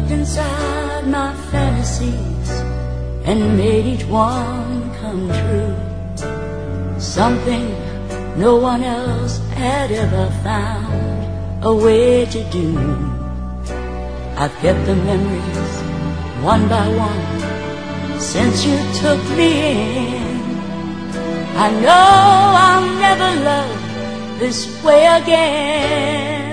Looked inside my fantasies and made each one come true. Something no one else had ever found a way to do. I've kept the memories one by one since you took me in. I know I'll never love this way again.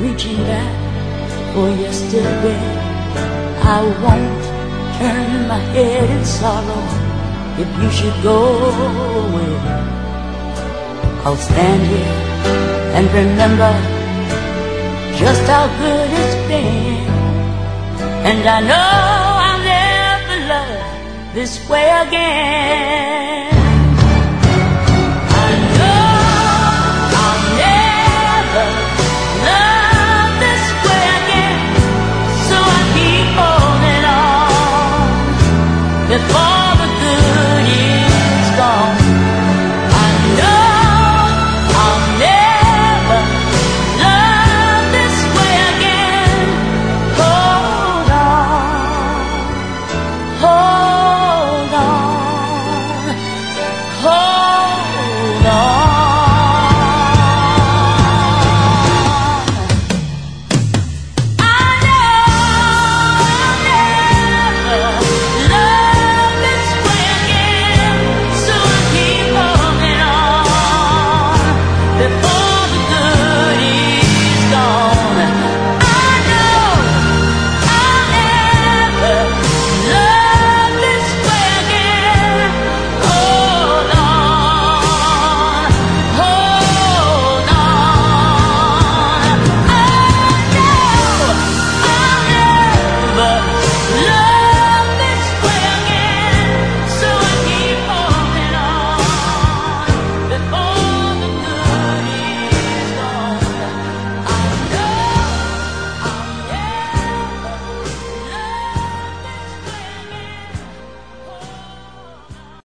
Reaching back for yesterday. I won't turn my head in sorrow if you should go away. I'll stand here and remember just how good it's been. And I know I'll never love this way again. Love.